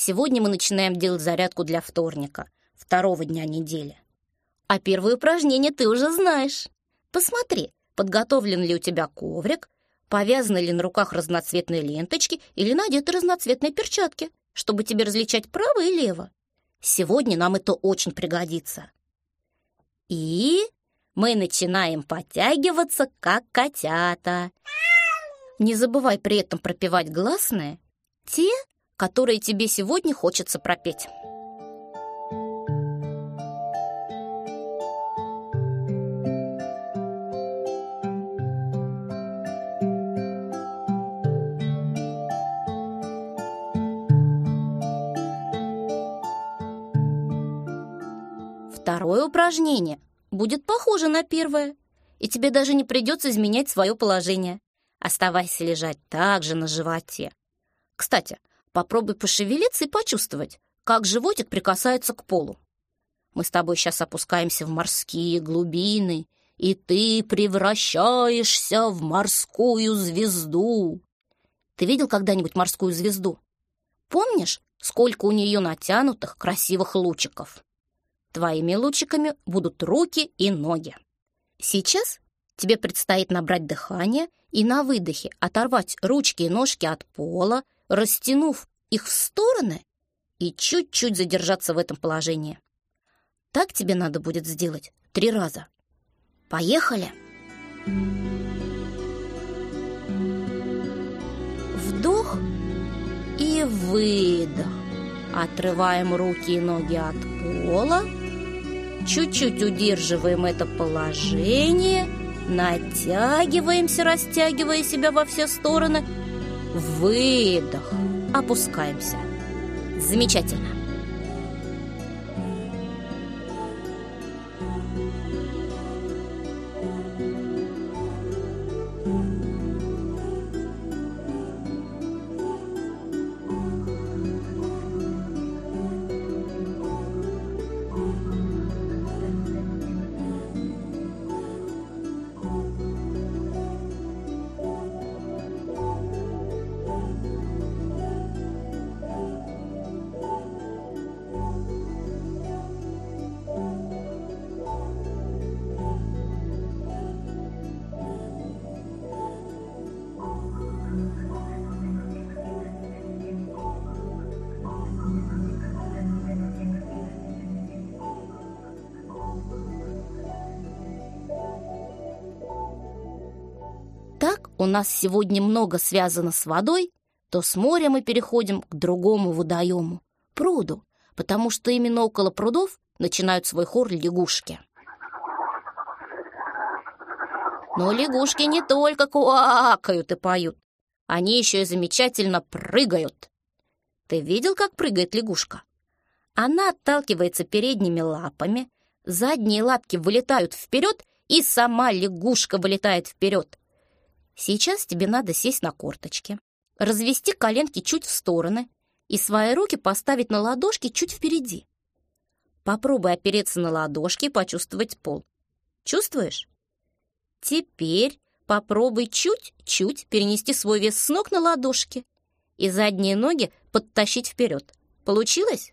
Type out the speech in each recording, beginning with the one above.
Сегодня мы начинаем делать зарядку для вторника, второго дня недели. А первое упражнение ты уже знаешь. Посмотри, подготовлен ли у тебя коврик, повязаны ли на руках разноцветные ленточки или надеты разноцветные перчатки, чтобы тебе различать право и лево. Сегодня нам это очень пригодится. И мы начинаем подтягиваться, как котята. Не забывай при этом пропевать гласные, те, которые тебе сегодня хочется пропеть. Второе упражнение будет похоже на первое, и тебе даже не придется изменять свое положение. Оставайся лежать так же на животе. Кстати, попробуй пошевелиться и почувствовать, как животик прикасается к полу. Мы с тобой сейчас опускаемся в морские глубины, и ты превращаешься в морскую звезду. Ты видел когда-нибудь морскую звезду? Помнишь, сколько у нее натянутых красивых лучиков? Твоими лучиками будут руки и ноги. Сейчас тебе предстоит набрать дыхание и на выдохе оторвать ручки и ножки от пола, растянув их в стороны и чуть-чуть задержаться в этом положении. Так тебе надо будет сделать три раза. Поехали! Вдох и выдох. Отрываем руки и ноги от пола Чуть-чуть удерживаем это положение, натягиваемся, растягивая себя во все стороны. Выдох. Опускаемся. Замечательно. У нас сегодня много связано с водой, то с моря мы переходим к другому водоему — пруду, потому что именно около прудов начинают свой хор лягушки. Но лягушки не только куакают и поют, они еще и замечательно прыгают. Ты видел, как прыгает лягушка? Она отталкивается передними лапами, задние лапки вылетают вперед, и сама лягушка вылетает вперед. Сейчас тебе надо сесть на корточки, развести коленки чуть в стороны и свои руки поставить на ладошки чуть впереди. Попробуй опереться на ладошки и почувствовать пол. Чувствуешь? Теперь попробуй чуть-чуть перенести свой вес с ног на ладошки и задние ноги подтащить вперед. Получилось?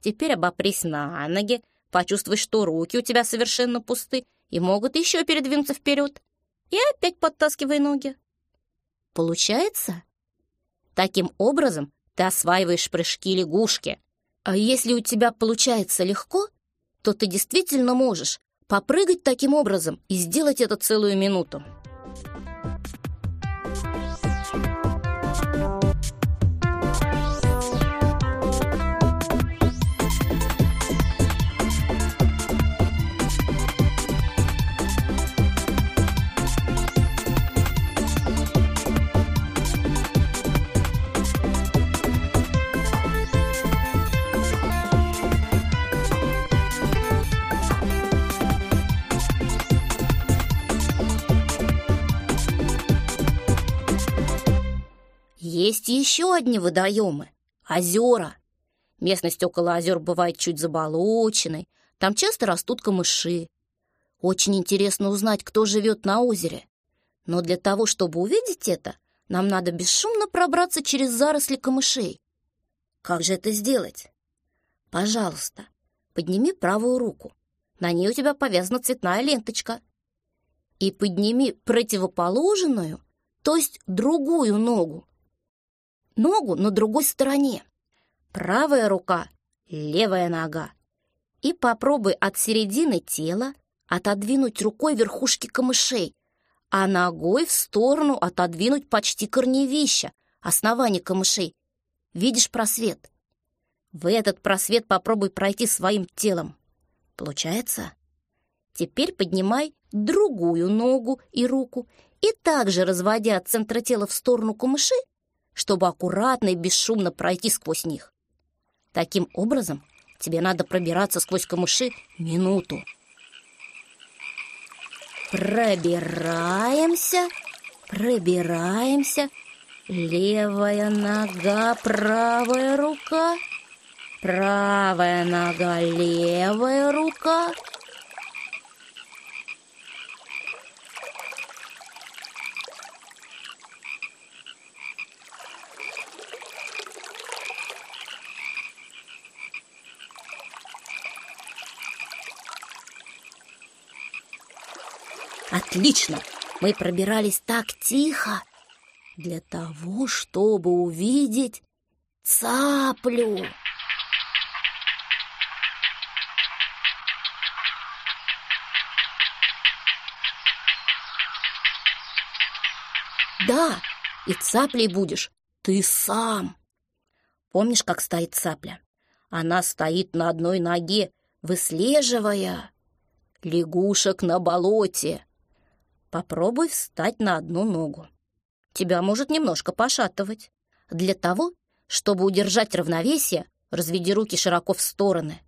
Теперь обопрись на ноги, почувствуй, что руки у тебя совершенно пусты и могут еще передвинуться вперед и опять подтаскивай ноги. Получается? Таким образом ты осваиваешь прыжки лягушки. А если у тебя получается легко, то ты действительно можешь попрыгать таким образом и сделать это целую минуту. Есть еще одни водоемы — озера. Местность около озер бывает чуть заболоченной, там часто растут камыши. Очень интересно узнать, кто живет на озере. Но для того, чтобы увидеть это, нам надо бесшумно пробраться через заросли камышей. Как же это сделать? Пожалуйста, подними правую руку. На ней у тебя повязана цветная ленточка. И подними противоположную, то есть другую ногу. Ногу на другой стороне. Правая рука, левая нога. И попробуй от середины тела отодвинуть рукой верхушки камышей, а ногой в сторону отодвинуть почти корневища, основание камышей. Видишь просвет? В этот просвет попробуй пройти своим телом. Получается? Теперь поднимай другую ногу и руку и также, разводя от центра тела в сторону камыши, чтобы аккуратно и бесшумно пройти сквозь них. Таким образом, тебе надо пробираться сквозь камыши минуту. Пробираемся, пробираемся. Левая нога, правая рука. Правая нога, левая рука. Отлично! Мы пробирались так тихо для того, чтобы увидеть цаплю. Да, и цаплей будешь ты сам. Помнишь, как стоит цапля? Она стоит на одной ноге, выслеживая лягушек на болоте. Попробуй встать на одну ногу. Тебя может немножко пошатывать. Для того, чтобы удержать равновесие, разведи руки широко в стороны.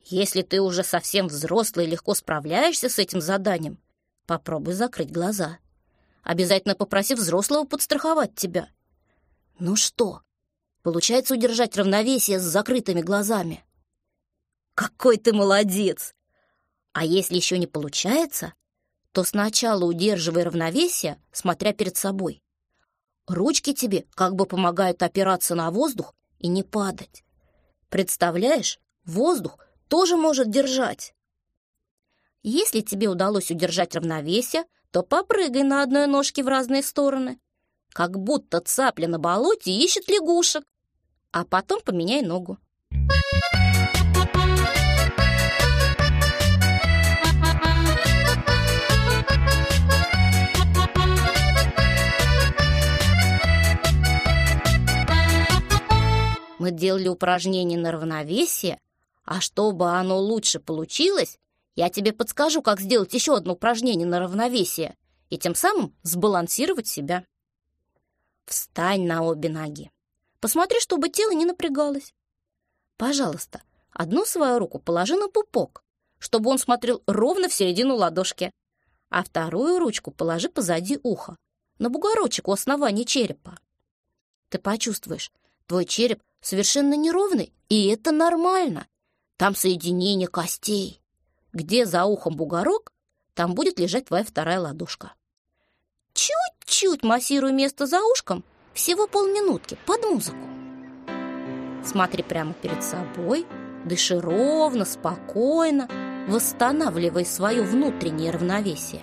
Если ты уже совсем взрослый и легко справляешься с этим заданием, попробуй закрыть глаза. Обязательно попроси взрослого подстраховать тебя. Ну что, получается удержать равновесие с закрытыми глазами? Какой ты молодец! А если еще не получается, то сначала удерживай равновесие, смотря перед собой. Ручки тебе как бы помогают опираться на воздух и не падать. Представляешь, воздух тоже может держать. Если тебе удалось удержать равновесие, то попрыгай на одной ножке в разные стороны, как будто цапля на болоте ищет лягушек, а потом поменяй ногу. Мы делали упражнение на равновесие, а чтобы оно лучше получилось, я тебе подскажу, как сделать еще одно упражнение на равновесие и тем самым сбалансировать себя. Встань на обе ноги. Посмотри, чтобы тело не напрягалось. Пожалуйста, одну свою руку положи на пупок, чтобы он смотрел ровно в середину ладошки, а вторую ручку положи позади уха, на бугорочек у основания черепа. Ты почувствуешь, твой череп совершенно неровный, и это нормально. Там соединение костей. Где за ухом бугорок, там будет лежать твоя вторая ладошка. Чуть-чуть массируй место за ушком, всего полминутки, под музыку. Смотри прямо перед собой, дыши ровно, спокойно, восстанавливай свое внутреннее равновесие.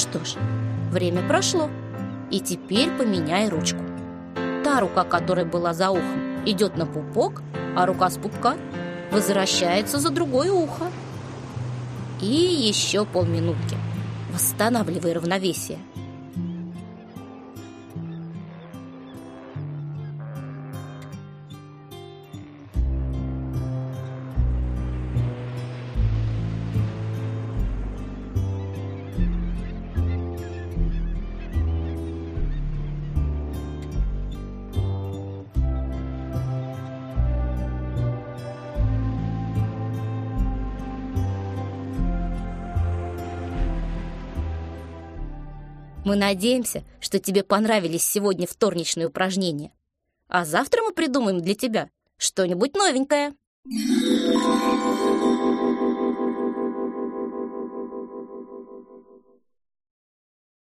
Что ж, время прошло. И теперь поменяй ручку. Та рука, которая была за ухом, идет на пупок, а рука с пупка возвращается за другое ухо. И еще полминутки. Восстанавливай равновесие. Мы надеемся, что тебе понравились сегодня вторничные упражнения. А завтра мы придумаем для тебя что-нибудь новенькое.